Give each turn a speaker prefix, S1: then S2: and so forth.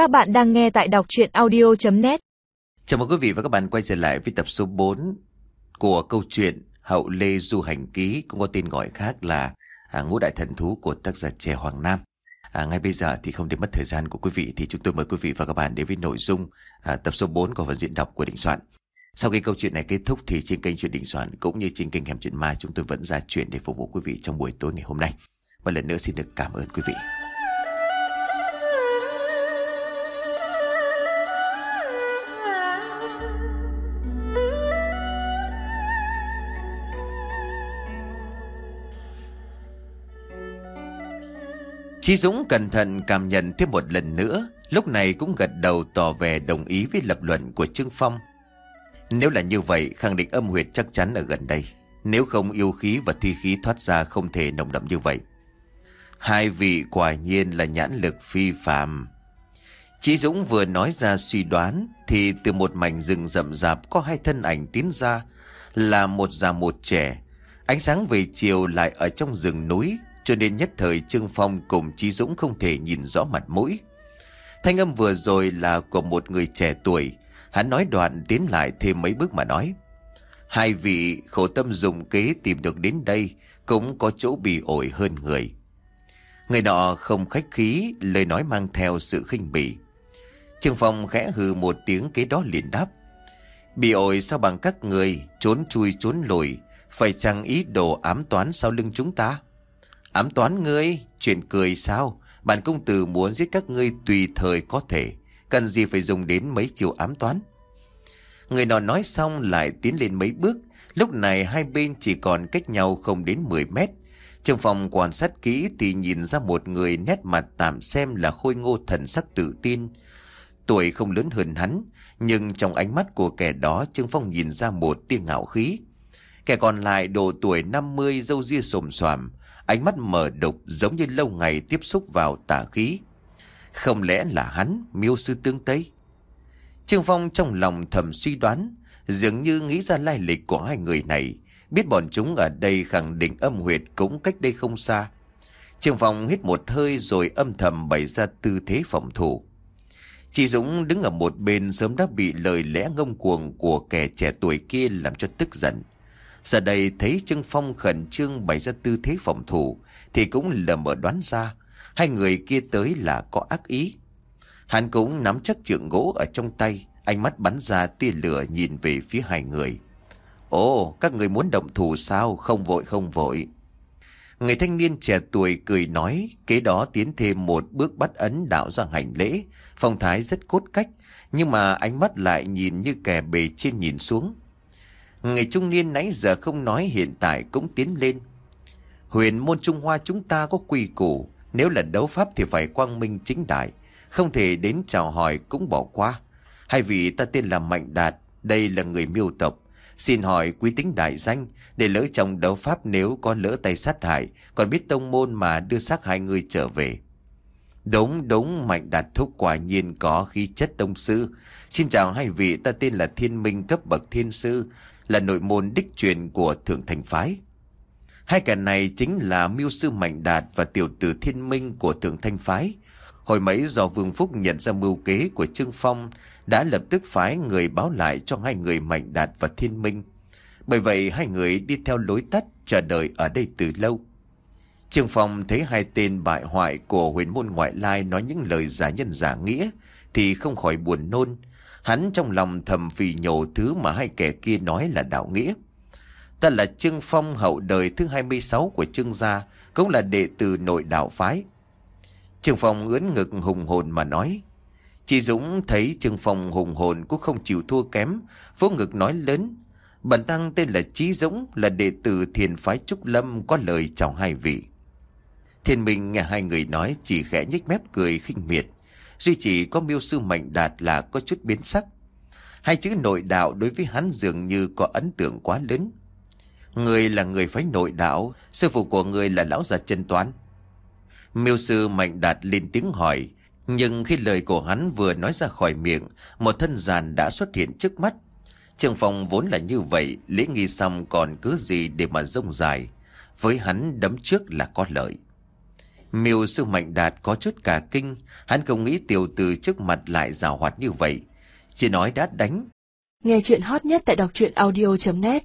S1: Các bạn đang nghe tại đọc chuyện audio.net
S2: Chào mừng quý vị và các bạn quay trở lại với tập số 4 của câu chuyện Hậu Lê Du Hành Ký cũng có tên gọi khác là à, Ngũ Đại Thần Thú của tác giả trẻ Hoàng Nam. À, ngay bây giờ thì không để mất thời gian của quý vị thì chúng tôi mời quý vị và các bạn đến với nội dung à, tập số 4 của phần diễn đọc của Định Soạn. Sau khi câu chuyện này kết thúc thì trên kênh chuyện Định Soạn cũng như trên kênh Hẻm Chuyện Ma chúng tôi vẫn ra chuyện để phục vụ quý vị trong buổi tối ngày hôm nay. Một lần nữa xin được cảm ơn quý vị. Chí Dũng cẩn thận cảm nhận thêm một lần nữa, lúc này cũng gật đầu tỏ vẻ đồng ý với lập luận của Trương Phong. Nếu là như vậy, khẳng định âm huyệt chắc chắn ở gần đây. Nếu không yêu khí và thi khí thoát ra không thể nồng đậm như vậy. Hai vị quả nhiên là nhãn lực phi phàm. Chí Dũng vừa nói ra suy đoán thì từ một mảnh rừng rậm rạp có hai thân ảnh tiến ra là một già một trẻ. Ánh sáng về chiều lại ở trong rừng núi cho nên nhất thời Trương Phong cùng Chí Dũng không thể nhìn rõ mặt mũi. Thanh âm vừa rồi là của một người trẻ tuổi. Hắn nói đoạn tiến lại thêm mấy bước mà nói. Hai vị khổ tâm dùng kế tìm được đến đây cũng có chỗ bị ổi hơn người. Người nọ không khách khí, lời nói mang theo sự khinh bỉ. Trương Phong khẽ hừ một tiếng kế đó liền đáp. Bị ổi sao bằng các người, trốn chui trốn lùi, phải chăng ý đồ ám toán sau lưng chúng ta? Ám toán ngươi, chuyện cười sao? Bản công tử muốn giết các ngươi tùy thời có thể. Cần gì phải dùng đến mấy chiều ám toán? Người nọ nói xong lại tiến lên mấy bước. Lúc này hai bên chỉ còn cách nhau không đến 10 mét. Trong phòng quan sát kỹ thì nhìn ra một người nét mặt tạm xem là khôi ngô thần sắc tự tin. Tuổi không lớn hơn hắn, nhưng trong ánh mắt của kẻ đó Trương Phong nhìn ra một tia ngạo khí. Kẻ còn lại độ tuổi 50 dâu ria sồm xoàm, ánh mắt mở đục giống như lâu ngày tiếp xúc vào tà khí. Không lẽ là hắn, miêu sư tương Tây? Trương Phong trong lòng thầm suy đoán, dường như nghĩ ra lai lịch của hai người này, biết bọn chúng ở đây khẳng định âm huyệt cũng cách đây không xa. Trương Phong hít một hơi rồi âm thầm bày ra tư thế phòng thủ. Chị Dũng đứng ở một bên sớm đã bị lời lẽ ngông cuồng của kẻ trẻ tuổi kia làm cho tức giận. Giờ đây thấy Trương Phong khẩn trương bày ra tư thế phòng thủ thì cũng lờ mờ đoán ra hai người kia tới là có ác ý. Hắn cũng nắm chắc trượng gỗ ở trong tay, ánh mắt bắn ra tia lửa nhìn về phía hai người. Ồ, các người muốn động thủ sao? Không vội không vội. Người thanh niên trẻ tuổi cười nói, kế đó tiến thêm một bước bắt ấn đạo ra hành lễ, phong thái rất cốt cách, nhưng mà ánh mắt lại nhìn như kẻ bề trên nhìn xuống. Người trung niên nãy giờ không nói hiện tại cũng tiến lên. Huyền môn Trung Hoa chúng ta có quy củ, nếu là đấu pháp thì phải quang minh chính đại, không thể đến chào hỏi cũng bỏ qua. Hai vị ta tên là Mạnh Đạt, đây là người miêu tộc. Xin hỏi quý tính đại danh, để lỡ trong đấu pháp nếu có lỡ tay sát hại, còn biết tông môn mà đưa xác hai người trở về. Đúng, đúng, Mạnh Đạt Thúc quả nhiên có khí chất tông sư. Xin chào hai vị, ta tên là Thiên Minh cấp bậc thiên sư, là nội môn đích truyền của Thượng Thành Phái. Hai kẻ này chính là Miêu Sư Mạnh Đạt và Tiểu tử Thiên Minh của Thượng Thanh Phái. Hồi mấy do Vương Phúc nhận ra mưu kế của Trương Phong, đã lập tức phái người báo lại cho hai người Mạnh Đạt và Thiên Minh. Bởi vậy hai người đi theo lối tắt, chờ đợi ở đây từ lâu. Trương Phong thấy hai tên bại hoại của huyền môn ngoại lai nói những lời giả nhân giả nghĩa, thì không khỏi buồn nôn. Hắn trong lòng thầm phì nhổ thứ mà hai kẻ kia nói là đạo nghĩa. Ta là Trương Phong hậu đời thứ 26 của Trương gia, cũng là đệ tử nội đạo phái. Trương Phong ướn ngực hùng hồn mà nói. Chị Dũng thấy Trương Phong hùng hồn cũng không chịu thua kém, vỗ ngực nói lớn. Bản tăng tên là Chí Dũng, là đệ tử thiền phái Trúc Lâm có lời chào hai vị. Thiên Minh nghe hai người nói chỉ khẽ nhếch mép cười khinh miệt. Duy chỉ có miêu sư mạnh đạt là có chút biến sắc. Hai chữ nội đạo đối với hắn dường như có ấn tượng quá lớn. Người là người phái nội đạo, sư phụ của người là lão già chân toán. Miêu sư mạnh đạt lên tiếng hỏi, nhưng khi lời của hắn vừa nói ra khỏi miệng, một thân giàn đã xuất hiện trước mắt. Trường phòng vốn là như vậy, lễ nghi xong còn cứ gì để mà rông dài. Với hắn đấm trước là có lợi. Miêu sư mạnh đạt có chút cả kinh, hắn không nghĩ tiểu tử trước mặt lại rào hoạt như vậy. Chỉ nói đã đánh.
S3: Nghe chuyện hot nhất tại đọc truyện audio.net